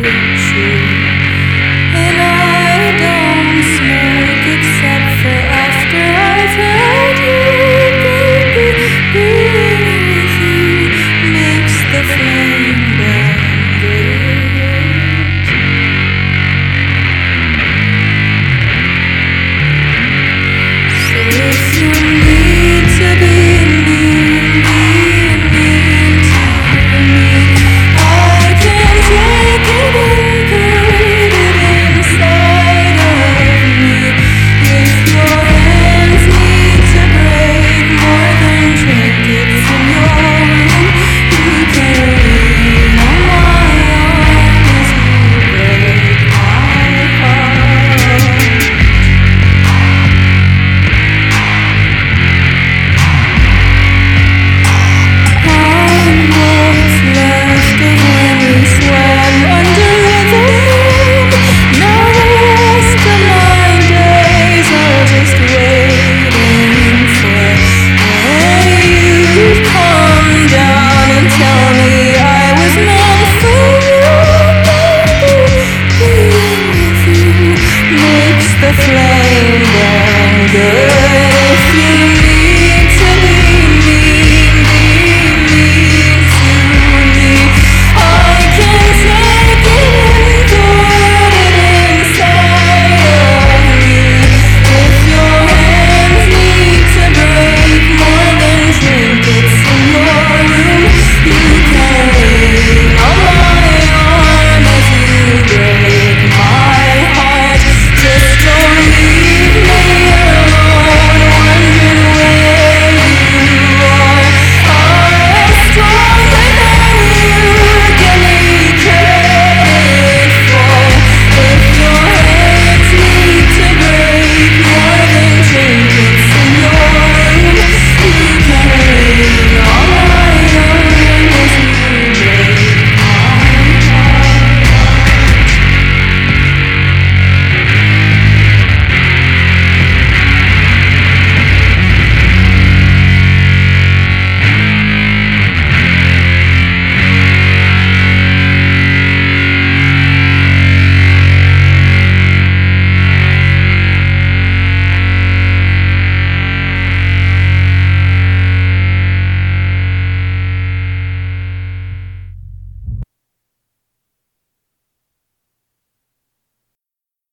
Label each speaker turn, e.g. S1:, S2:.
S1: 去